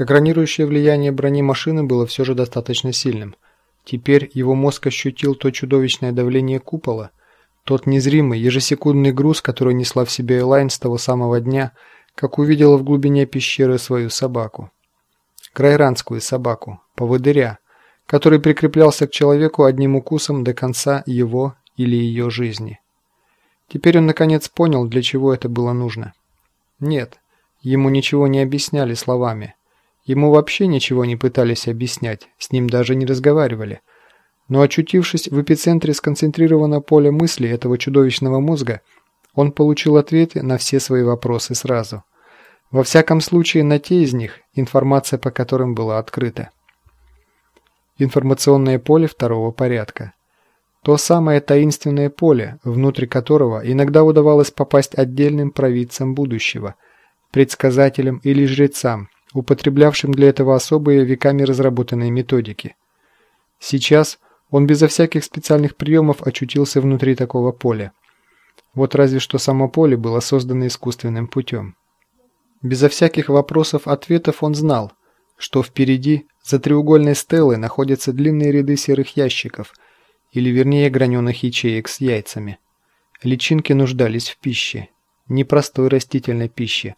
Экранирующее влияние брони машины было все же достаточно сильным. Теперь его мозг ощутил то чудовищное давление купола, тот незримый, ежесекундный груз, который несла в себе Элайн с того самого дня, как увидела в глубине пещеры свою собаку. Крайранскую собаку, поводыря, который прикреплялся к человеку одним укусом до конца его или ее жизни. Теперь он наконец понял, для чего это было нужно. Нет, ему ничего не объясняли словами. Ему вообще ничего не пытались объяснять, с ним даже не разговаривали. Но очутившись в эпицентре сконцентрированного поля мысли этого чудовищного мозга, он получил ответы на все свои вопросы сразу. Во всяком случае, на те из них, информация по которым была открыта. Информационное поле второго порядка. То самое таинственное поле, внутрь которого иногда удавалось попасть отдельным провидцам будущего, предсказателям или жрецам, употреблявшим для этого особые веками разработанные методики. Сейчас он безо всяких специальных приемов очутился внутри такого поля. Вот разве что само поле было создано искусственным путем. Безо всяких вопросов-ответов он знал, что впереди, за треугольной стелой, находятся длинные ряды серых ящиков, или вернее граненых ячеек с яйцами. Личинки нуждались в пище, непростой растительной пище.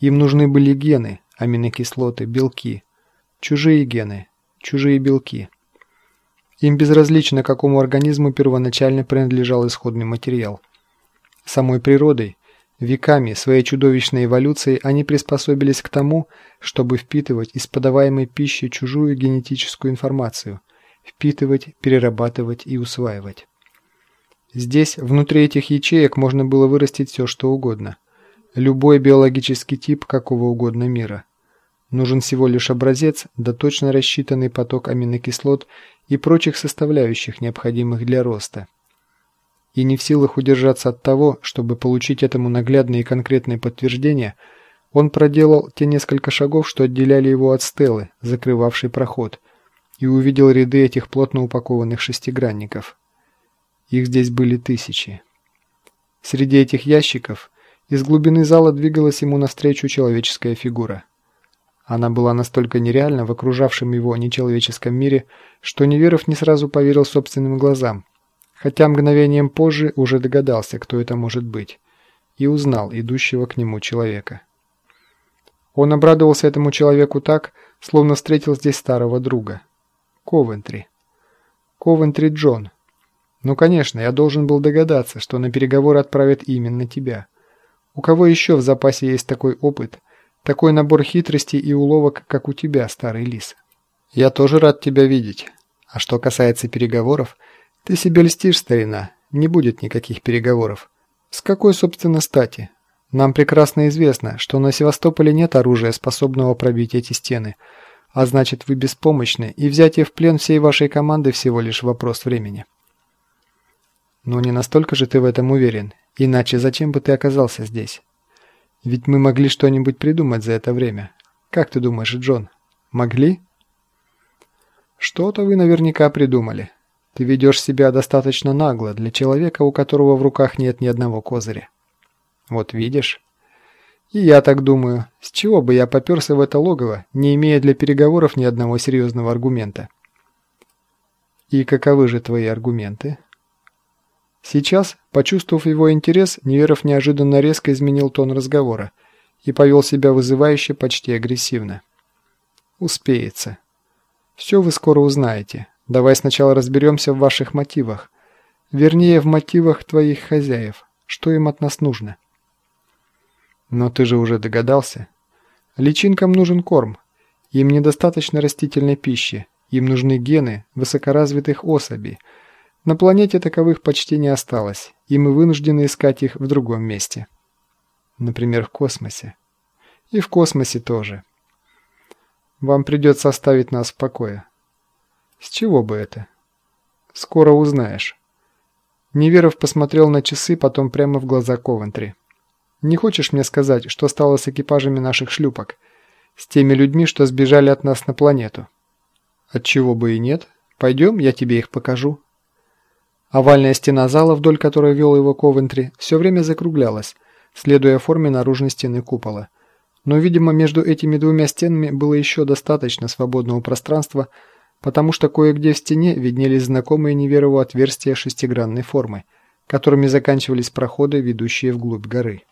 Им нужны были гены, аминокислоты, белки. Чужие гены, чужие белки. Им безразлично, какому организму первоначально принадлежал исходный материал. Самой природой, веками, своей чудовищной эволюцией они приспособились к тому, чтобы впитывать из подаваемой пищи чужую генетическую информацию, впитывать, перерабатывать и усваивать. Здесь, внутри этих ячеек, можно было вырастить все, что угодно. Любой биологический тип какого угодно мира. Нужен всего лишь образец, да точно рассчитанный поток аминокислот и прочих составляющих, необходимых для роста. И не в силах удержаться от того, чтобы получить этому наглядное и конкретное подтверждение, он проделал те несколько шагов, что отделяли его от стелы, закрывавшей проход, и увидел ряды этих плотно упакованных шестигранников. Их здесь были тысячи. Среди этих ящиков из глубины зала двигалась ему навстречу человеческая фигура. Она была настолько нереальна в окружавшем его нечеловеческом мире, что Неверов не сразу поверил собственным глазам, хотя мгновением позже уже догадался, кто это может быть, и узнал идущего к нему человека. Он обрадовался этому человеку так, словно встретил здесь старого друга. Ковентри. Ковентри Джон. Ну, конечно, я должен был догадаться, что на переговоры отправят именно тебя. У кого еще в запасе есть такой опыт – такой набор хитростей и уловок, как у тебя, старый лис. Я тоже рад тебя видеть. А что касается переговоров, ты себе льстишь, старина. Не будет никаких переговоров. С какой, собственно, стати? Нам прекрасно известно, что на Севастополе нет оружия, способного пробить эти стены. А значит, вы беспомощны, и взятие в плен всей вашей команды всего лишь вопрос времени. Но не настолько же ты в этом уверен. Иначе зачем бы ты оказался здесь? Ведь мы могли что-нибудь придумать за это время. Как ты думаешь, Джон? Могли? Что-то вы наверняка придумали. Ты ведешь себя достаточно нагло для человека, у которого в руках нет ни одного козыря. Вот видишь? И я так думаю. С чего бы я попёрся в это логово, не имея для переговоров ни одного серьезного аргумента? И каковы же твои аргументы? Сейчас, почувствовав его интерес, Неверов неожиданно резко изменил тон разговора и повел себя вызывающе, почти агрессивно. «Успеется. Все вы скоро узнаете. Давай сначала разберемся в ваших мотивах. Вернее, в мотивах твоих хозяев. Что им от нас нужно?» «Но ты же уже догадался. Личинкам нужен корм. Им недостаточно растительной пищи. Им нужны гены высокоразвитых особей – на планете таковых почти не осталось, и мы вынуждены искать их в другом месте. Например, в космосе. И в космосе тоже. Вам придется оставить нас в покое. С чего бы это? Скоро узнаешь. Неверов посмотрел на часы, потом прямо в глаза Ковентри. Не хочешь мне сказать, что стало с экипажами наших шлюпок? С теми людьми, что сбежали от нас на планету? Отчего бы и нет. Пойдем, я тебе их покажу. Овальная стена зала, вдоль которой вел его Ковентри, все время закруглялась, следуя форме наружной стены купола. Но, видимо, между этими двумя стенами было еще достаточно свободного пространства, потому что кое-где в стене виднелись знакомые Неверову отверстия шестигранной формы, которыми заканчивались проходы, ведущие вглубь горы.